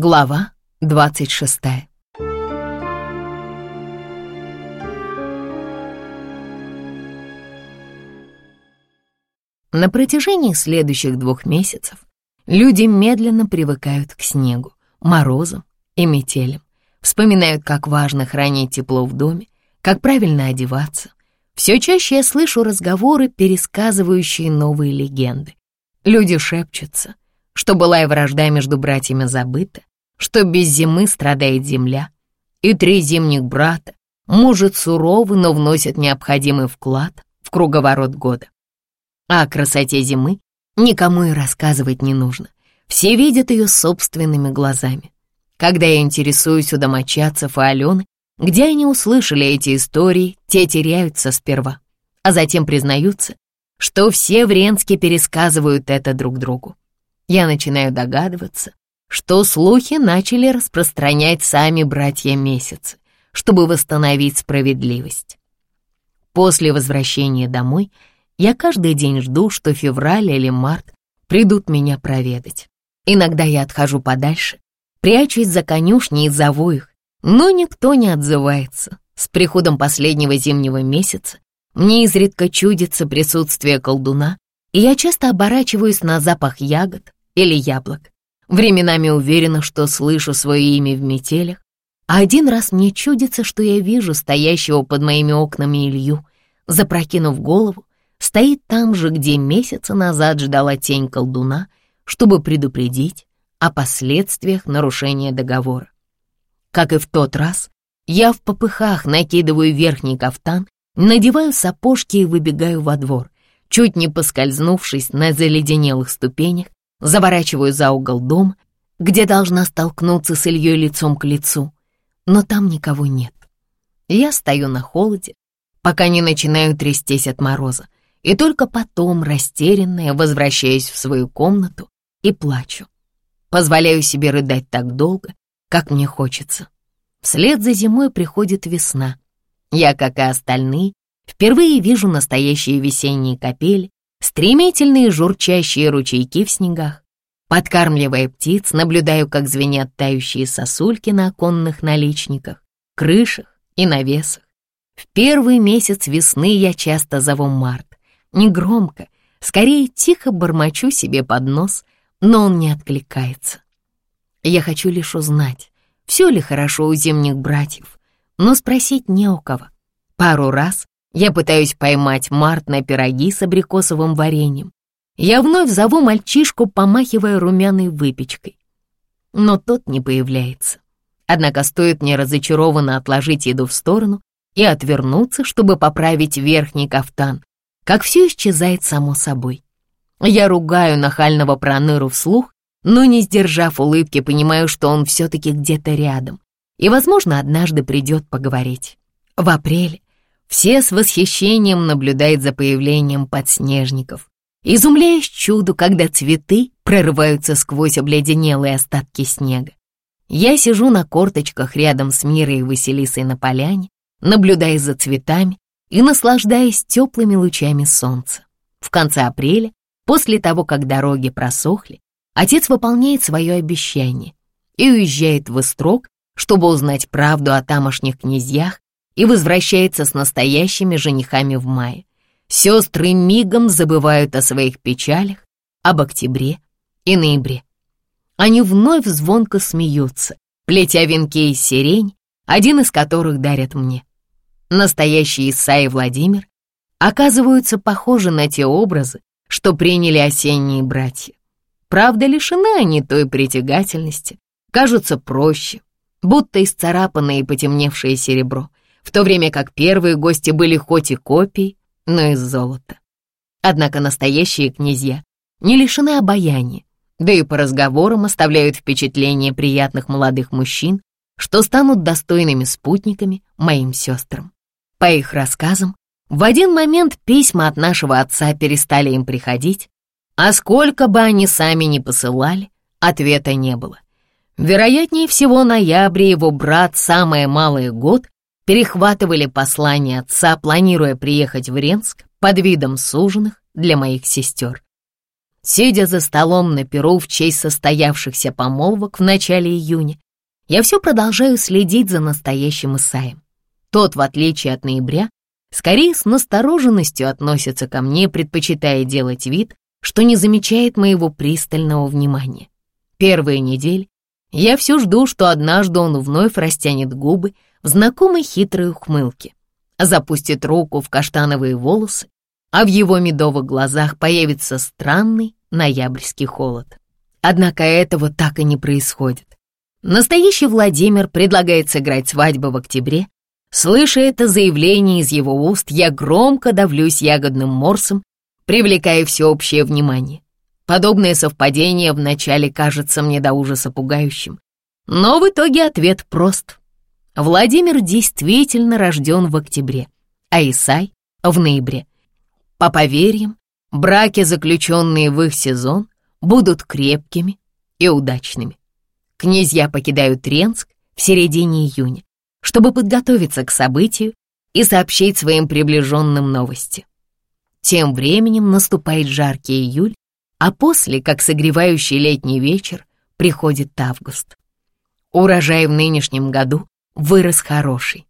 Глава 26 На протяжении следующих двух месяцев люди медленно привыкают к снегу, морозам и метелям, вспоминают, как важно хранить тепло в доме, как правильно одеваться. Все чаще я слышу разговоры, пересказывающие новые легенды. Люди шепчутся, что былая вражда между братьями забыта, что без зимы страдает земля, и три зимних брата, может, суровы, но вносят необходимый вклад в круговорот года. А о красоте зимы никому и рассказывать не нужно. Все видят ее собственными глазами. Когда я интересуюсь у домочадцев и Алены, где они услышали эти истории, те теряются сперва, а затем признаются, что все в Ренске пересказывают это друг другу. Я начинаю догадываться, что слухи начали распространять сами братья Месяцы, чтобы восстановить справедливость. После возвращения домой — я каждый день жду, что февраль или март придут меня проведать. Иногда я отхожу подальше, прячусь за конюшней и зову их, но никто не отзывается. С приходом последнего зимнего месяца мне изредка чудится присутствие колдуна, и я часто оборачиваюсь на запах ягод или яблок. Временами уверена, что слышу свое имя в метелях, а один раз мне чудится, что я вижу стоящего под моими окнами Илью, запрокинув голову, стоит там же, где месяца назад ждала тень колдуна, чтобы предупредить о последствиях нарушения договора. Как и в тот раз, я в попыхах накидываю верхний кафтан, надеваю сапожки и выбегаю во двор. Чуть не поскользнувшись на заледенелых ступенях, заворачиваю за угол дом, где должна столкнуться с Ильей лицом к лицу, но там никого нет. Я стою на холоде, пока не начинаю трястись от мороза и только потом, растерянная, возвращаюсь в свою комнату и плачу. Позволяю себе рыдать так долго, как мне хочется. Вслед за зимой приходит весна. Я, как и остальные, впервые вижу настоящие весенние капели, стремительные журчащие ручейки в снегах. Подкармливая птиц, наблюдаю, как звенят тающие сосульки на оконных наличниках, крышах и навесах. В первый месяц весны я часто зову март негромко, скорее тихо бормочу себе под нос, но он не откликается. Я хочу лишь узнать, все ли хорошо у зимних братьев, но спросить не у кого. Пару раз я пытаюсь поймать Март на пироги с абрикосовым вареньем. Я вновь зову мальчишку, помахивая румяной выпечкой. Но тот не появляется. Однако стоит мне разочарованно отложить еду в сторону и отвернуться, чтобы поправить верхний кафтан, как все исчезает само собой. Я ругаю нахального проныру вслух, но, не сдержав улыбки, понимаю, что он все-таки где-то рядом и, возможно, однажды придет поговорить. В апреле все с восхищением наблюдают за появлением подснежников, изумляясь чуду, когда цветы прорываются сквозь обледенелые остатки снега. Я сижу на корточках рядом с Мирой и Василисой на поляне, наблюдая за цветами, и наслаждаясь теплыми лучами солнца. В конце апреля, после того, как дороги просохли, отец выполняет свое обещание и уезжает в Истрог, чтобы узнать правду о тамошних князьях и возвращается с настоящими женихами в мае. Сестры мигом забывают о своих печалях, об октябре и ноябре. Они вновь звонко смеются, плетя венки из сирень, один из которых дарят мне. Настоящий Исай и Владимир оказываются похожи на те образы, что приняли осенние братья. Правда, лишены они той притягательности, кажутся проще, будто исцарапанное и потемневшее серебро, в то время как первые гости были хоть и копией, но из золота. Однако настоящие князья не лишены обаяния, да и по разговорам оставляют впечатление приятных молодых мужчин, что станут достойными спутниками моим сестрам. По их рассказам, в один момент письма от нашего отца перестали им приходить, а сколько бы они сами ни посылали, ответа не было. Вероятнее всего, ноябрь и его брат, самое малое год, перехватывали послание отца, планируя приехать в Ренск под видом суженых для моих сестер. Сидя за столом на перу в честь состоявшихся помолвок в начале июня, я все продолжаю следить за настоящим Исаем. Тот, в отличие от ноября, скорее с настороженностью относится ко мне, предпочитая делать вид, что не замечает моего пристального внимания. Первые недели я все жду, что однажды он вновь растянет губы знакомой хитрой ухмылке, запустит руку в каштановые волосы, а в его медовых глазах появится странный, ноябрьский холод. Однако этого так и не происходит. Настоящий Владимир предлагает сыграть свадьбу в октябре. Слыша это заявление из его уст, я громко давлюсь ягодным морсом, привлекая всеобщее внимание. Подобное совпадение вначале кажется мне до ужаса пугающим, но в итоге ответ прост. Владимир действительно рожден в октябре, а Исай — в ноябре. По поверьям, Браки, заключенные в их сезон, будут крепкими и удачными. Князья покидают Ренск в середине июня, чтобы подготовиться к событию и сообщить своим приближенным новости. Тем временем наступает жаркий июль, а после, как согревающий летний вечер, приходит август. Урожай в нынешнем году вырос хороший.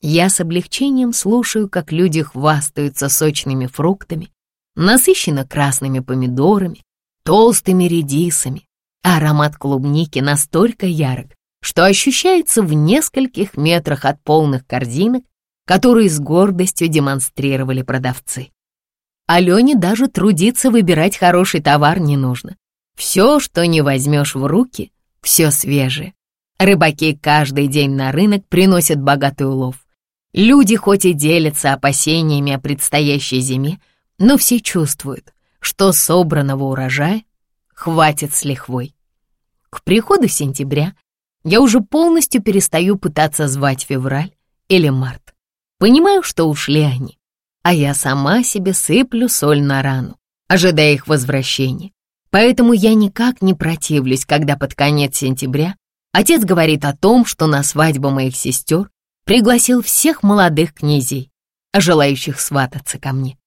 Я с облегчением слушаю, как люди хвастаются сочными фруктами, насыщена красными помидорами, толстыми редисами. Аромат клубники настолько ярок, что ощущается в нескольких метрах от полных корзинок, которые с гордостью демонстрировали продавцы. Алене даже трудиться выбирать хороший товар не нужно. Все, что не возьмешь в руки, все свежее. Рыбаки каждый день на рынок приносят богатый улов. Люди хоть и делятся опасениями о предстоящей зиме, но все чувствуют, что собранного урожая хватит с лихвой. К приходу сентября я уже полностью перестаю пытаться звать февраль или март. Понимаю, что ушли они, а я сама себе сыплю соль на рану, ожидая их возвращения. Поэтому я никак не противлюсь, когда под конец сентября отец говорит о том, что на свадьбу моих сестер пригласил всех молодых князей, желающих свататься ко мне.